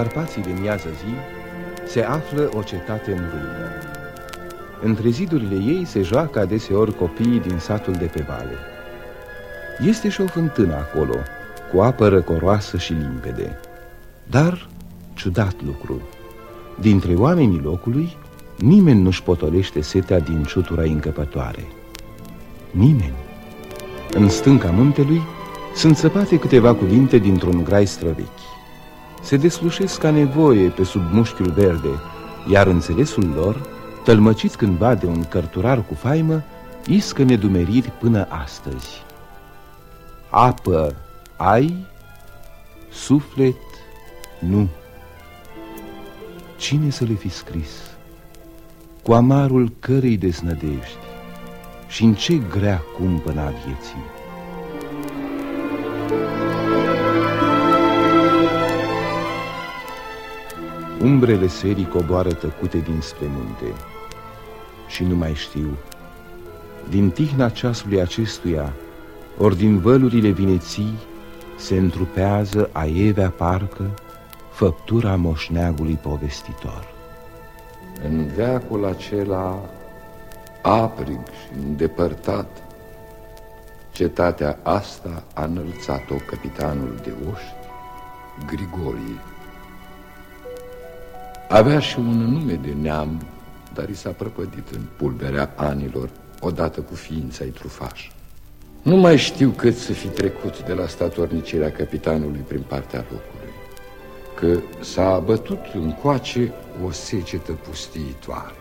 În Carpații de miază zi se află o cetate în ruină. Între zidurile ei se joacă adeseori copiii din satul de pe vale. Este și o fântână acolo, cu apă răcoroasă și limpede. Dar, ciudat lucru, dintre oamenii locului, nimeni nu-și potolește setea din ciutura încăpătoare. Nimeni. În stânca muntelui sunt săpate câteva cuvinte dintr-un grai străvechi. Se deslușesc ca nevoie pe sub mușchiul verde, iar înțelesul lor, tălmăcit cândva de un cărturar cu faimă, iscă nedumeriri până astăzi. Apă ai, suflet nu. Cine să le fi scris? Cu amarul cărei desnădești și în ce grea cumpăna vieții? Umbrele serii coboară tăcute dinspre munte și nu mai știu, din tihna ceasului acestuia, ori din vălurile vineții, se întrupează aievea parcă făptura moșneagului povestitor. În veacul acela aprig și îndepărtat, cetatea asta a înălțat-o capitanul de oști, Grigorie. Avea și un nume de neam, dar i s-a prăpădit în pulberea anilor, odată cu ființa-i trufașă. Nu mai știu cât să fi trecut de la statornicirea capitanului prin partea locului, că s-a abătut încoace o secetă pustiitoare.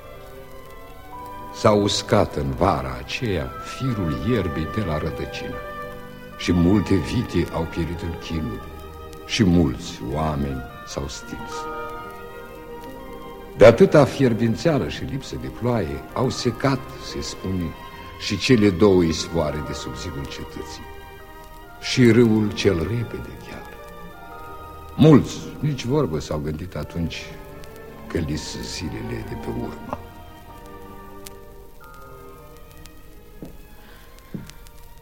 S-a uscat în vara aceea firul ierbii de la rădăcină și multe vite au pierit în chinuri și mulți oameni s-au stins. De atâta fierbințeală și lipsă de ploaie au secat, se spune, și cele două isvoare de sub zidul cetății și râul cel repede chiar. Mulți, nici vorbă, s-au gândit atunci că li zilele de pe urmă.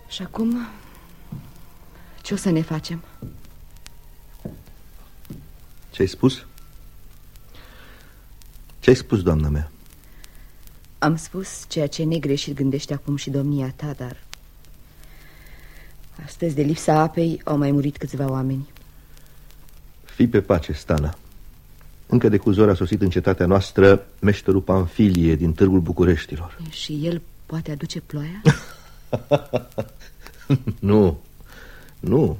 Și acum, ce o să ne facem? Ce-ai spus? Ce-ai spus, doamna mea? Am spus ceea ce negreșit gândește acum și domnia ta, dar... Astăzi, de lipsa apei, au mai murit câțiva oameni. Fii pe pace, Stana. Încă de cuzor a sosit în cetatea noastră meșterul Panfilie din Târgul Bucureștilor. Și el poate aduce ploaia? nu, nu.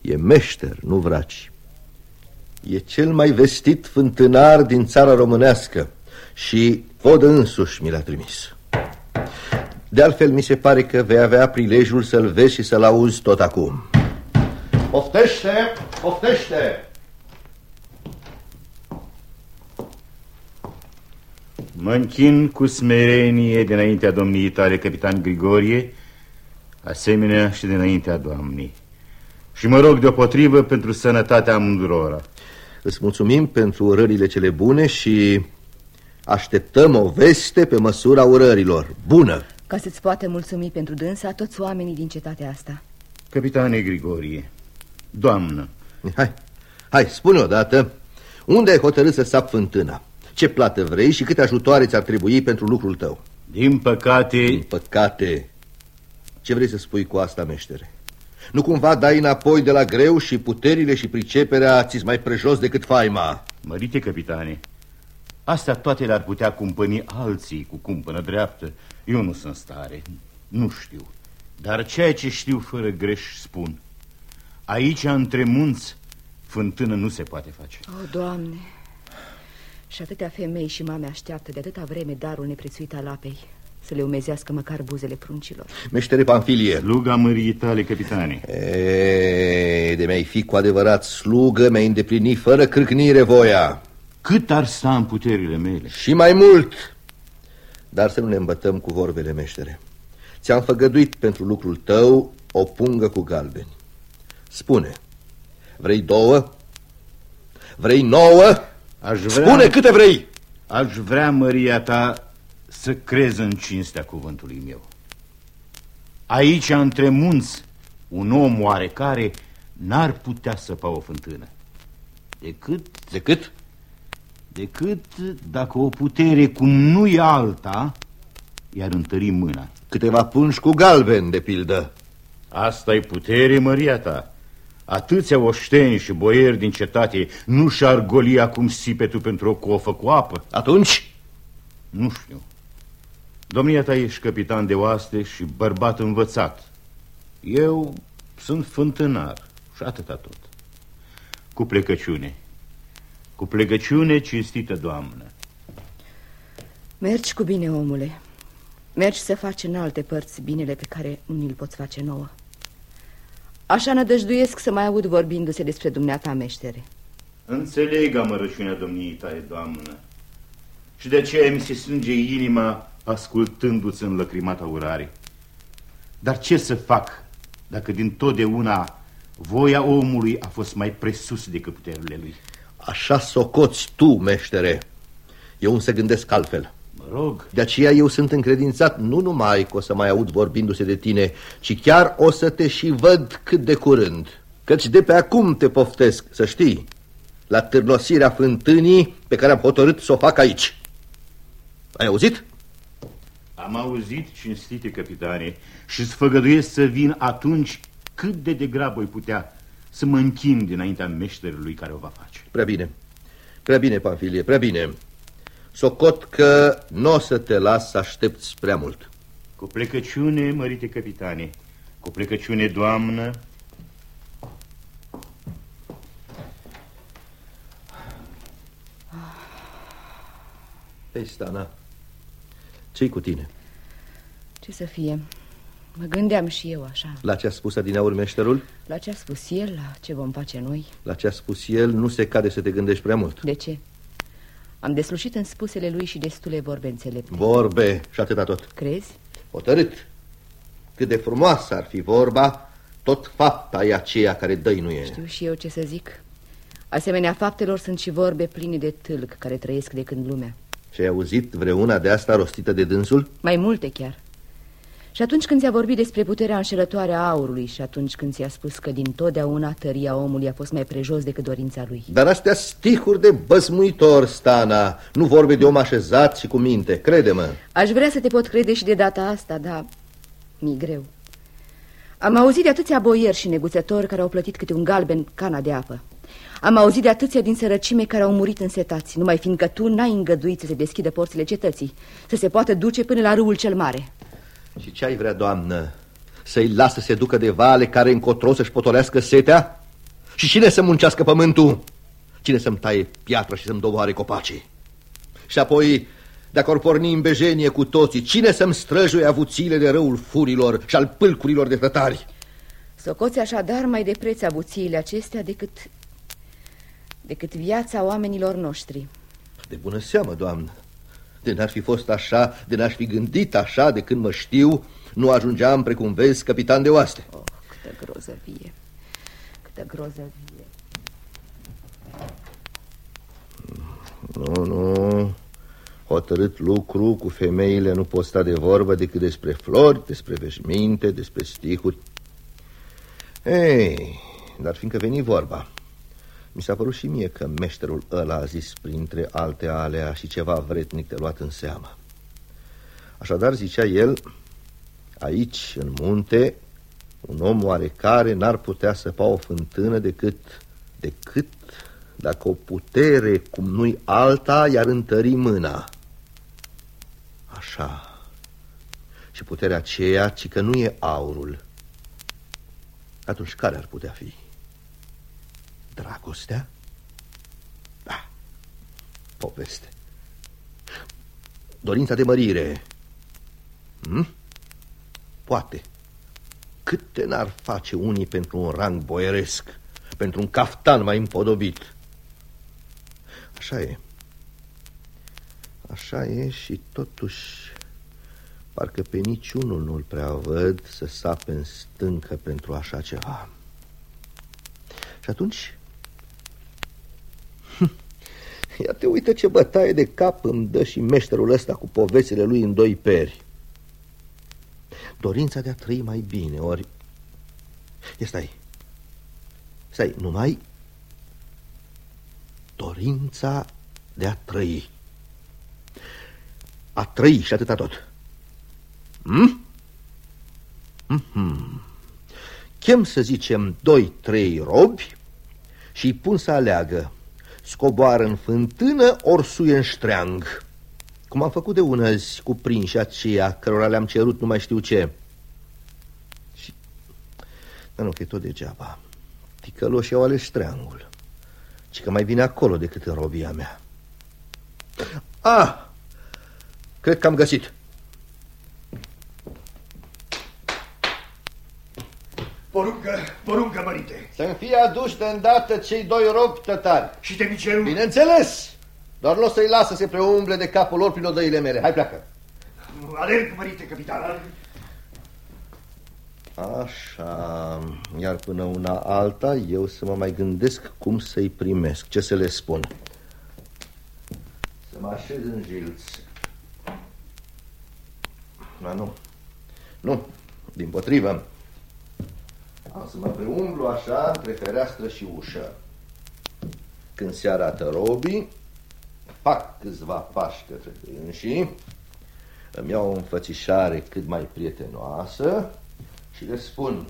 E meșter, nu vraci. E cel mai vestit fântânar din țara românească și Vod însuși mi l-a trimis. De altfel, mi se pare că vei avea prilejul să-l vezi și să-l auzi tot acum. Poftește! Poftește! Mă închin cu smerenie dinaintea domniei tale, capitan Grigorie, asemenea și dinaintea doamnei. Și mă rog deopotrivă pentru sănătatea amândurora. Îți mulțumim pentru urările cele bune și Așteptăm o veste pe măsura urărilor. Bună! Ca să-ți poate mulțumi pentru dânsa toți oamenii din cetatea asta. Capitane Grigorie, doamnă. Hai, hai, spune odată, unde ai hotărât să sap fântâna? Ce plată vrei și câte ajutoare ți-ar trebui pentru lucrul tău? Din păcate... Din păcate... Ce vrei să spui cu asta, meștere? Nu cumva dai înapoi de la greu și puterile și priceperea ți mai prejos decât faima? Mărite, capitane, Astea toate le-ar putea cumpăni alții cu cumpănă dreaptă. Eu nu sunt stare, nu știu. Dar ceea ce știu fără greș spun. Aici, între munți, fântână nu se poate face. O, Doamne! Și atâtea femei și mame așteaptă de atâta vreme darul neprețuit al apei să le umezească măcar buzele pruncilor. Meștere Panfilie. Sluga mării tale, capitane. E, de mi-ai fi cu adevărat slugă, mi-ai îndeplinit fără cârcnire voia. Cât ar sta în puterile mele? Și mai mult! Dar să nu ne îmbătăm cu vorbele, meștere. Ți-am făgăduit pentru lucrul tău o pungă cu galbeni. Spune, vrei două? Vrei nouă? Aș vrea... Spune câte vrei! Aș vrea, măria ta, să crezi în cinstea cuvântului meu. Aici, între munți, un om oarecare n-ar putea săpa o fântână. Decât, Decât? decât dacă o putere cum nu e alta, i-ar întări mâna. Câteva pungi cu galben, de pildă. asta e putere, măria ta. Atâția oșteni și boieri din cetate nu și-ar goli acum sipetul pentru o cofă cu apă. Atunci? Nu știu. Domnia ta ești capitan de oaste și bărbat învățat. Eu sunt fântânar și atâta tot. Cu plecăciune. Cu plecăciune cinstită, doamnă. Mergi cu bine, omule. Mergi să faci în alte părți binele pe care nu ni-l poți face nouă. Așa nădăjduiesc să mai aud vorbindu-se despre dumneata meștere. Înțeleg amărăciunea domniei tale, doamnă. Și de aceea mi se strânge inima ascultându-ți în lăcrimata urare. Dar ce să fac dacă din totdeauna voia omului a fost mai presus decât puterile lui? Așa socoți tu, meștere. Eu însă gândesc altfel. Mă rog, De aceea eu sunt încredințat nu numai că o să mai aud vorbindu-se de tine, ci chiar o să te și văd cât de curând. Căci de pe acum te poftesc, să știi, la târnosirea fântânii pe care am hotărât să o fac aici. Ai auzit? Am auzit, cinstite capitane, și îți făgăduiesc să vin atunci cât de degrabă voi putea să mă închin dinaintea meșterului care o va face. Prea bine. Prea bine, Panfilie, prea bine. Socot că nu o să te las să aștepți prea mult. Cu plecăciune, mărite capitane, cu plecăciune, doamnă, Ei, Stana, ce-i cu tine? Ce să fie? Mă gândeam și eu așa. La ce a spus adineauri meșterul? La ce a spus el, la ce vom face noi? La ce a spus el, nu se cade să te gândești prea mult. De ce? Am deslușit în spusele lui și destule vorbe înțelepte. Vorbe și atâta tot. Crezi? Hotărât. Cât de frumoasă ar fi vorba, tot fapta e aceea care dăinuie. Știu și eu ce să zic. Asemenea faptelor sunt și vorbe pline de tâlc care trăiesc de când lumea. Și ai auzit vreuna de asta rostită de dânsul? Mai multe chiar. Și atunci când ți-a vorbit despre puterea înșelătoare a aurului și atunci când ți-a spus că din totdeauna tăria omului a fost mai prejos decât dorința lui. Dar astea stihuri de băzmuitor, Stana, nu vorbe de om așezat și cu minte, crede-mă. Aș vrea să te pot crede și de data asta, dar mi greu. Am auzit de atâția boieri și neguțători care au plătit câte un galben cana de apă. Am auzit de atâția din sărăcime care au murit însetați, numai fiindcă tu n-ai îngăduit să se deschidă porțile cetății, să se poată duce până la râul cel mare. Și ce ai vrea, doamnă? Să-i lasă să se ducă de vale care încotro să-și potolească setea? Și cine să muncească pământul? Cine să-mi taie piatra și să-mi doboare copacii? Și apoi, dacă or porni în bejenie cu toții, cine să-mi străjuie avuțiile de răul furilor și al pâlcurilor de tătari? Socoți așadar mai de preț avuțiile acestea decât, decât viața oamenilor noștri. De bună seamă, doamnă. De n-ar fi fost așa, de n-aș fi gândit așa de când mă știu, nu ajungeam, precum vezi, capitan de oaste. Oh, câtă grozăvie, câtă grozăvie. Nu, nu, hotărât lucru cu femeile nu pot sta de vorbă decât despre flori, despre veșminte, despre stihuri. Ei, dar fiindcă veni vorba, mi s-a părut și mie că meșterul ăla a zis printre alte alea și ceva vretnic de luat în seamă. Așadar, zicea el, aici, în munte, un om oarecare n-ar putea săpa o fântână decât, decât dacă o putere cum nu-i alta i-ar întări mâna. Așa. Și puterea aceea, ci că nu e aurul. Atunci care ar putea fi? Dragostea? Da. Poveste. Dorința de mărire. Hm? Poate. Câte n-ar face unii pentru un rang boieresc, pentru un caftan mai împodobit? Așa e. Așa e și totuși parcă pe niciunul nu-l prea văd să sape în stâncă pentru așa ceva. Și atunci... Ia te uită ce bătaie de cap îmi dă și meșterul ăsta cu povestile lui în doi peri. Dorința de a trăi mai bine, ori... Ia stai. Stai, numai... dorința de a trăi. A trăi și atâta tot. Hmm? Mm -hmm. Chem, să zicem, doi, trei robi și îi pun să aleagă. Scoboară în fântână, ori suie în ștreang. Cum am făcut de ună zi cu prinși aceia, cărora le-am cerut nu mai știu ce. Și... Dar nu, că e tot degeaba. Ticăloșii au ales ștreangul. Și că mai vine acolo decât în robia mea. Ah! Cred că am găsit. Poruncă, poruncă, mărite. Să-mi fie aduși de îndată cei doi robi tătari. Și temnicerul? Bineînțeles! Doar nu o să-i lasă să se preumble de capul lor prin odăile mele. Hai, pleacă! Alerg, mărite, capitan, alerg. Așa, iar până una alta eu să mă mai gândesc cum să-i primesc, ce să le spun. Să mă așez în jilț. Da, nu, nu, din potrivă. Am să mă preumblu așa între fereastră și ușă. Când se arată robii, fac câțiva pași către însii, îmi iau o înfățișare cât mai prietenoasă și le spun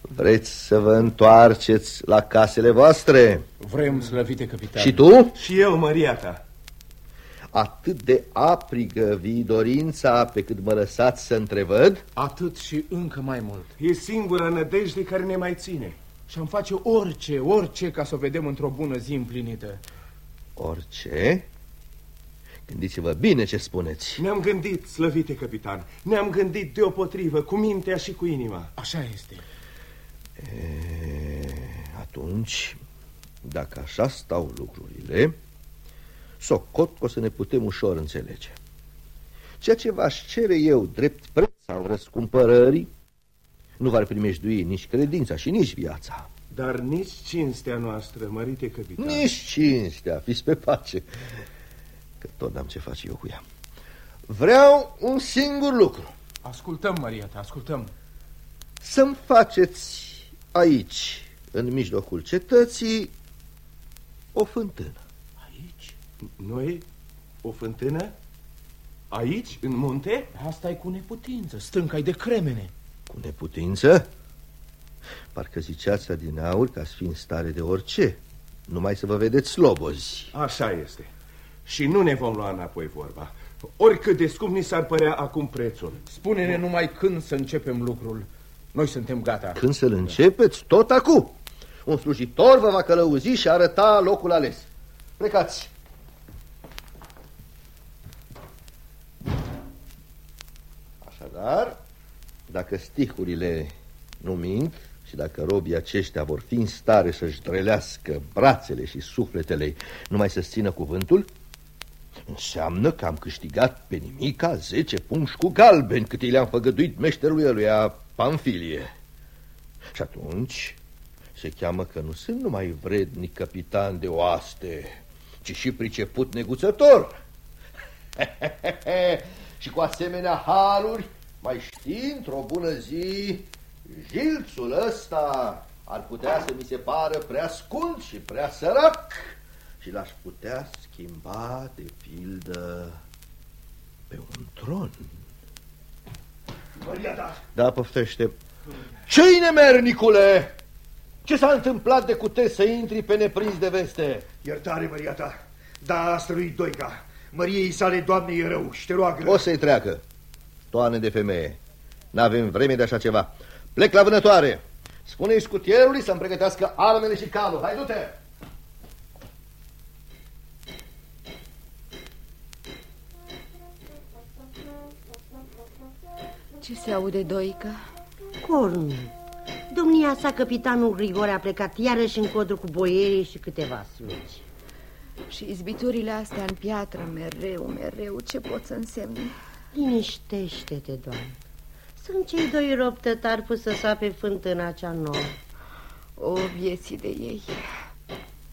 Vreți să vă întoarceți la casele voastre? Vrem, slăvite capitan. Și tu? Și eu, Maria ta. Atât de aprigă vii dorința pe cât mă lăsați să întrevăd? Atât și încă mai mult. E singura nădejde care ne mai ține. Și am face orice, orice ca să o vedem într-o bună zi împlinită. Orice? Gândiți-vă bine ce spuneți. Ne-am gândit, slăvite capitan, ne-am gândit deopotrivă, cu mintea și cu inima. Așa este. E, atunci, dacă așa stau lucrurile, socot că o să ne putem ușor înțelege. Ceea ce v-aș cere eu drept preț al răscumpărării, nu v-ar primejdui nici credința și nici viața. Dar nici cinstea noastră, mărite capitan. Nici cinstea, fiți pe pace, că tot am ce face eu cu ea. Vreau un singur lucru. Ascultăm, Maria ta, ascultăm. Să-mi faceți aici, în mijlocul cetății, o fântână. Aici? Noi? O fântână? Aici? În munte? asta e cu neputință, stânca de cremene. Cu neputință? Parcă ziceați din aur ca să fi în stare de orice, numai să vă vedeți slobozi. Așa este. Și nu ne vom lua înapoi vorba. Oricât de scump ni s-ar părea acum prețul. Spune-ne numai când să începem lucrul. Noi suntem gata. Când să-l începeți? Tot acum. Un slujitor vă va călăuzi și arăta locul ales. Plecați. Așadar, dacă sticurile nu mint și dacă robii aceștia vor fi în stare să-și drelească brațele și sufletele numai să țină cuvântul, înseamnă că am câștigat pe nimica 10 punși cu galben cât i le-am făgăduit meșterului ăluia Pamfilie. Și atunci se cheamă că nu sunt numai vrednic capitan de oaste, ci și priceput neguțător. și cu asemenea haluri, mai știi, într-o bună zi, jilțul ăsta ar putea să mi se pară prea scund și prea sărac și l-aș putea schimba, de pildă, pe un tron. Maria ta! Da, poftește. Ce-i nemernicule? Ce s-a întâmplat de cu te să intri pe neprins de veste? Iertare, Maria ta, da a străluit Doica. Măriei sale, Doamne, e rău și te roagă... O să-i treacă. Toane de femeie. N-avem vreme de așa ceva. Plec la vânătoare. Spune-i scutierului să-mi pregătească armele și calul. Hai, du-te! Ce se aude, Doica? Cornu. Domnia sa, capitanul Grigore, a plecat iarăși în codru cu boierii și câteva slugi. Și izbiturile astea în piatră, mereu, mereu, ce pot să însemne? Liniștește-te, doamnă. Sunt cei doi robi tătari pus să sape fântâna cea nouă. O, vieții de ei,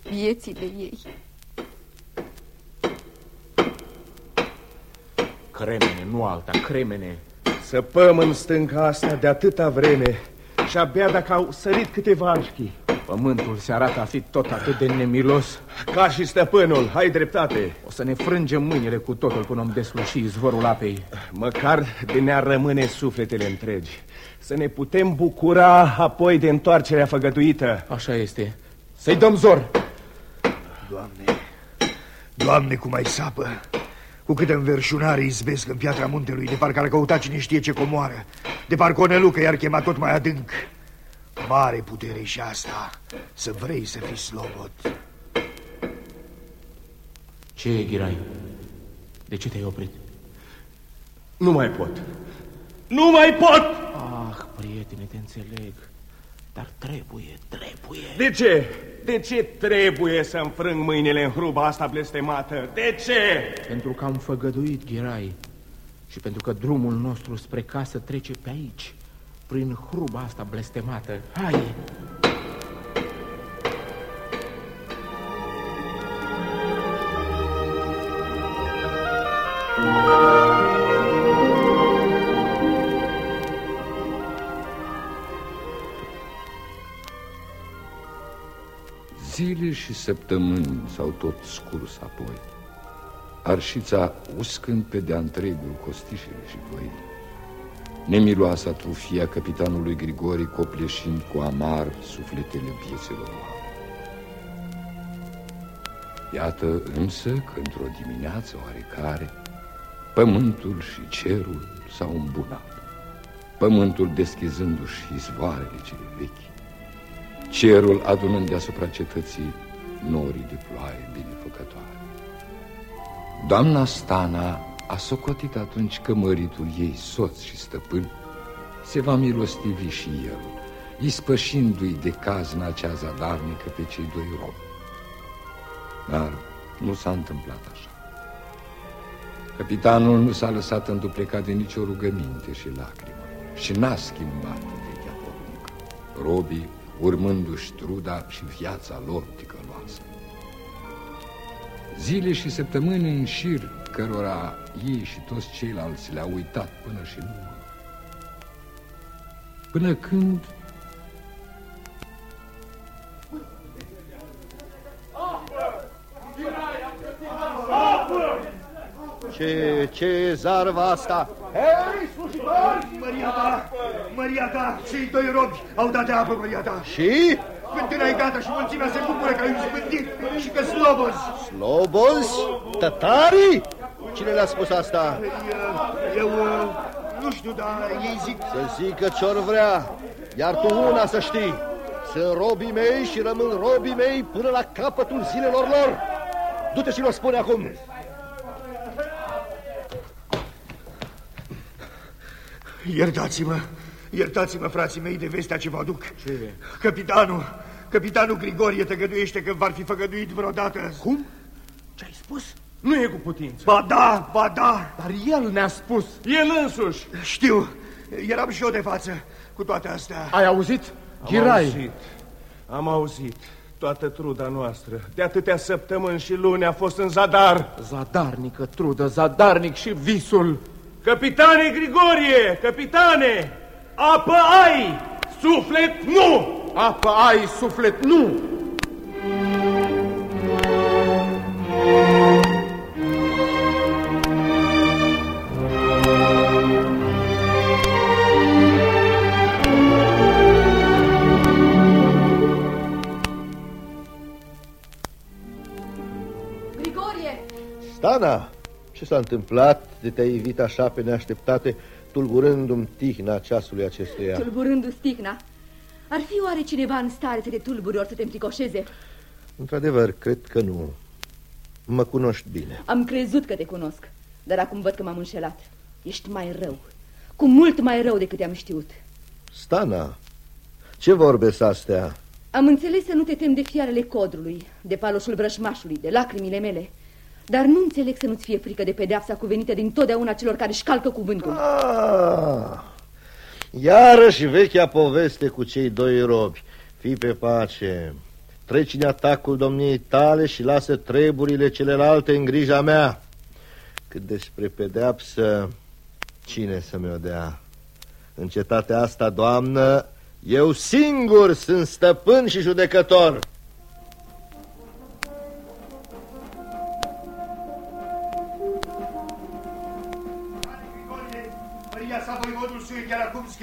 vieții de ei. Cremene, nu alta, cremene. Săpăm în stânca asta de atâta vreme și abia dacă au sărit câteva așchi. Pământul se arată a fi tot atât de nemilos. Ca și stăpânul, ai dreptate. O să ne frângem mâinile cu totul până om desluși izvorul apei. Măcar de ne-ar rămâne sufletele întregi. Să ne putem bucura apoi de întoarcerea făgăduită. Așa este. Să-i dăm zor. Doamne, Doamne, cum ai sapă. Cu câte înverșunare izbesc în piatra muntelui, de parcă ar căuta cine știe ce comoară. De parcă o nelucă i-ar chema tot mai adânc. Mare putere și asta, să vrei să fii slobot. Ce e, Ghirai? De ce te-ai oprit? Nu mai pot. Nu mai pot! Ah, prietene, te înțeleg. Dar trebuie, trebuie. De ce? De ce trebuie să înfrâng mâinile în hruba asta blestemată? De ce? Pentru că am făgăduit, Ghirai. Și pentru că drumul nostru spre casă trece pe aici, prin hruba asta blestemată. Hai! Zile și săptămâni s-au tot scurs apoi. Arșița uscând pe de-a întregul costișele și voi. Nemiloasa trufia capitanului Grigori copleșind cu amar sufletele vieților oameni. Iată însă că într-o dimineață oarecare Pământul și cerul s-au îmbunat Pământul deschizându-și izvoarele cele vechi Cerul adunând deasupra cetății norii de ploaie binefăcătoare Doamna Stana a socotit atunci că măritul ei, soț și stăpân, se va milostivi și el, ispășindu-i de caz în acea zadarnică pe cei doi robi. Dar nu s-a întâmplat așa. Capitanul nu s-a lăsat înduplecat de nicio rugăminte și lacrimă și n-a schimbat vechea poruncă. Robii urmându-și truda și viața lor ticăloasă. Zile și săptămâni în șir cărora ei și toți ceilalți le-au uitat până și nu. Până când Ce, ce zarva asta? Hei, slujitori! Măria ta, Măria ta, cei doi robi au dat de apă, Măria ta. Și? Fântâna e gata și mulțimea se bucură că ai izbândit și că slobozi. Slobozi? Tătarii? Cine le-a spus asta? Eu, eu nu știu, dar ei zic... Să zică ce-or vrea, iar tu una să știi. Sunt robii mei și rămân robii mei până la capătul zilelor lor. Du-te și l-o spune acum. Iertați-mă, iertați-mă, frații mei, de vestea ce vă aduc. Ce? Capitanul, capitanul Grigorie tăgăduiește că v-ar fi făgăduit vreodată. Cum? Ce ai spus? Nu e cu putință. Ba da, ba da. Dar el ne-a spus. El însuși. Știu, eram și eu de față cu toate astea. Ai auzit? Am Ghirai. auzit. Am auzit. Toată truda noastră, de atâtea săptămâni și luni a fost în zadar. Zadarnică trudă, zadarnic și visul. Capitane Grigorie, capitane, apă ai, suflet nu! Apă ai, suflet nu! Grigorie! Stana, ce s-a întâmplat de te-ai ivit așa pe neașteptate, tulburându-mi tihna ceasului acestuia? Tulburându stihna. Ar fi oare cineva în stare să te tulburi ori să te înfricoșeze? Într-adevăr, cred că nu. Mă cunoști bine. Am crezut că te cunosc, dar acum văd că m-am înșelat. Ești mai rău, cu mult mai rău decât am știut. Stana, ce vorbe sunt astea? Am înțeles să nu te temi de fiarele codrului, de paloșul vrășmașului, de lacrimile mele. Dar nu înțeleg să nu-ți fie frică de pedeapsa cuvenită din totdeauna celor care își calcă cuvântul. Ah, iarăși vechea poveste cu cei doi robi. Fii pe pace. Treci în atacul domniei tale și lasă treburile celelalte în grija mea. Cât despre pedeapsă, Cine să mi-o dea? În cetatea asta, doamnă, eu singur sunt stăpân și judecător.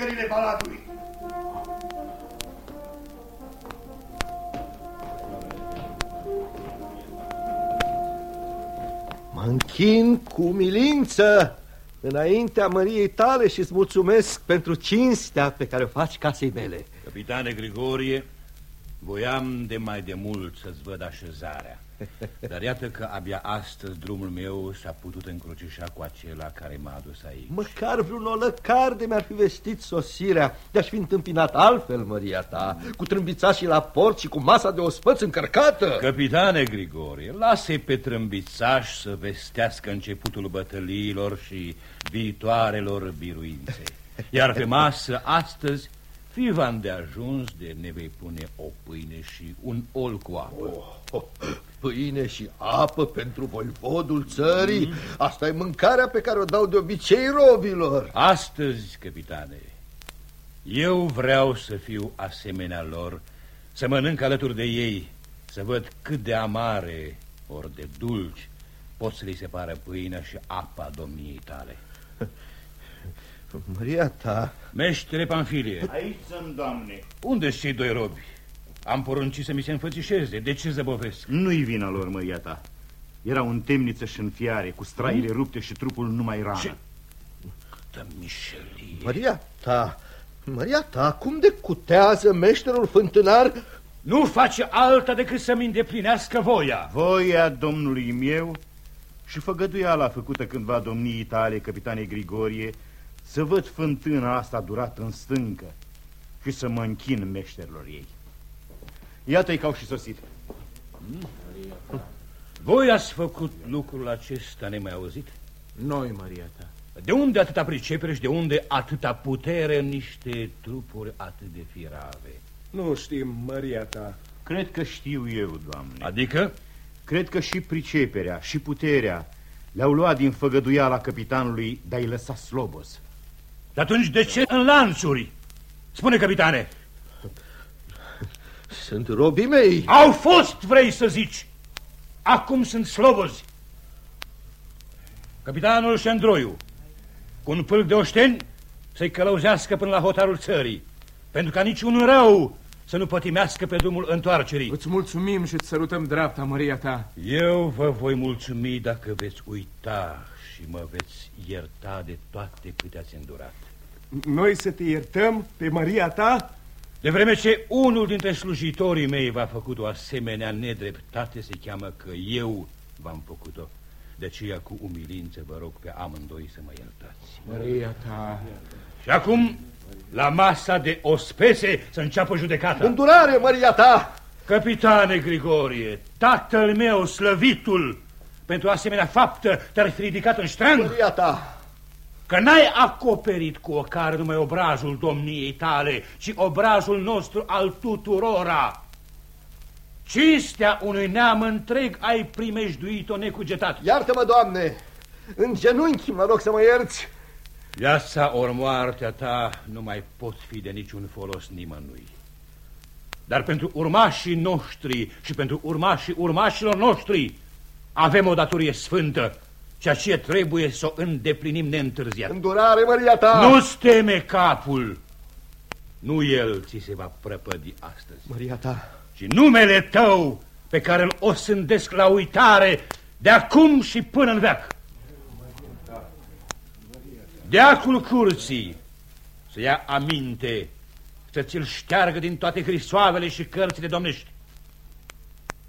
Scările palatului. Mă închin cu umilință înaintea măriei tale și îți mulțumesc pentru cinstea pe care o faci casei mele. Capitane Grigorie, voiam de mai de mult să-ți văd așezarea. Dar iată că abia astăzi drumul meu s-a putut încrucișa cu acela care m-a adus aici. Măcar vreun olăcar de mi-ar fi vestit sosirea, de-aș fi întâmpinat altfel, măria ta, cu trâmbițașii la port și cu masa de ospăț încărcată. Capitane Grigorie, lasă pe trâmbițaș să vestească începutul bătăliilor și viitoarelor biruințe. Iar pe masă, astăzi, fi v-am de ajuns de ne vei pune o pâine și un ol cu apă. Oh, oh, pâine și apă pentru voivodul țării? Mm. Asta e mâncarea pe care o dau de obicei robilor. Astăzi, capitane, eu vreau să fiu asemenea lor, să mănânc alături de ei, să văd cât de amare ori de dulci pot să li se pară pâinea și apa domniei tale. Maria ta... Meștere Panfilie. Aici sunt, doamne. unde sunt cei doi robi? Am poruncit să mi se înfățișeze. De ce zăbovesc? Nu-i vina lor, măria ta. Erau în temniță și în fiare, cu straile hmm? rupte și trupul numai rană. Ce? Câtă mișelie. Maria ta, Maria ta, cum de cutează meșterul fântânar? Nu face alta decât să-mi îndeplinească voia. Voia domnului meu și făgăduiala făcută cândva domnii tale, capitane Grigorie, să văd fântâna asta durată în stâncă și să mă închin meșterilor ei. Iată-i că au și sosit. Voi ați făcut lucrul acesta nemai auzit? Noi, Maria ta. De unde atâta pricepere și de unde atâta putere în niște trupuri atât de firave? Nu știm, Maria ta. Cred că știu eu, doamne. Adică? Cred că și priceperea și puterea le-au luat din făgăduiala capitanului de a-i lăsa slobos. Și atunci de ce în lanțuri? Spune, capitane. Sunt robii mei. Au fost, vrei să zici. Acum sunt slobozi. Capitanul Șendroiu, cu un pâlc de oșteni, să-i călăuzească până la hotarul țării, pentru ca niciun rău să nu pătimească pe drumul întoarcerii. Îți mulțumim și îți sărutăm dreapta, Maria ta. Eu vă voi mulțumi dacă veți uita și mă veți ierta de toate câte ați îndurat. Noi să te iertăm pe Maria ta? De vreme ce unul dintre slujitorii mei v-a făcut o asemenea nedreptate, se cheamă că eu v-am făcut-o. De aceea, cu umilință, vă rog pe amândoi să mă iertați. Maria ta... Și acum, la masa de ospese să înceapă judecata. Îndurare, Maria ta! Capitane Grigorie, tatăl meu, slăvitul, pentru asemenea faptă te-ar fi ridicat în ștrang? Maria ta! Că n-ai acoperit cu o care numai obrazul domniei tale, ci obrazul nostru al tuturora. Cinstea unui neam întreg ai primejduit-o necugetat. Iartă-mă, Doamne! În genunchi mă rog să mă ierți. Viața ori moartea ta nu mai pot fi de niciun folos nimănui. Dar pentru urmașii noștri și pentru urmașii urmașilor noștri avem o datorie sfântă ceea ce trebuie să o îndeplinim neîntârziat. Îndurare, măria ta! Nu-ți teme capul! Nu el ți se va prăpădi astăzi. Măria ta! Și numele tău pe care îl osândesc la uitare de acum și până în veac. Deacul curții să ia aminte să ți-l șteargă din toate hrisoavele și cărțile domnești.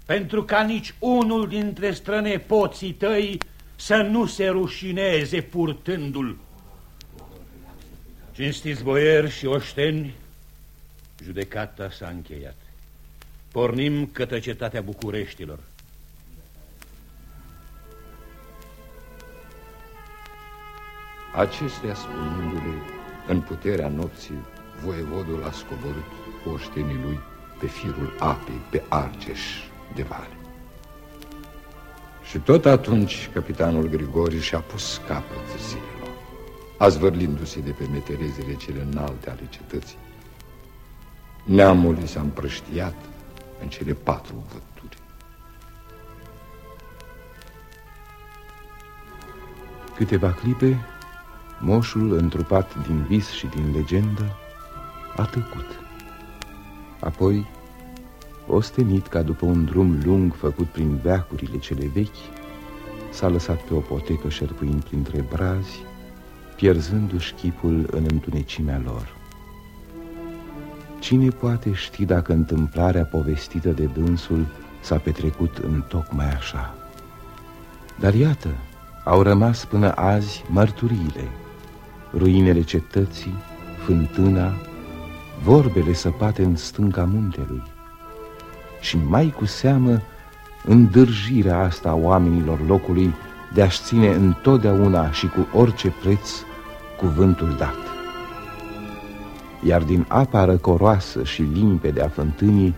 Pentru ca nici unul dintre strănepoții tăi să nu se rușineze purtându-l. Cinstiți boieri și oșteni, judecata s-a încheiat. Pornim către cetatea Bucureștilor. Acestea spunându-le, în puterea nopții, voievodul a scoborât oștenii lui pe firul apei, pe Argeș de vale. Și tot atunci capitanul Grigori și-a pus capăt zilelor. azvărlindu-se de pe meterezele cele înalte ale cetății. Neamul i s-a împrăștiat în cele patru vături. Câteva clipe, moșul, întrupat din vis și din legendă, a tăcut. Apoi, ostenit ca după un drum lung făcut prin veacurile cele vechi, s-a lăsat pe o potecă șerpuind printre brazi, pierzându-și chipul în întunecimea lor. Cine poate ști dacă întâmplarea povestită de dânsul s-a petrecut în tocmai așa? Dar iată, au rămas până azi mărturiile, ruinele cetății, fântâna, vorbele săpate în stânca muntelui și mai cu seamă îndârjirea asta a oamenilor locului de a-și ține întotdeauna și cu orice preț cuvântul dat. Iar din apa răcoroasă și limpede a fântânii,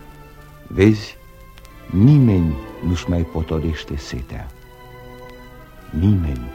vezi, nimeni nu-și mai potolește setea. Nimeni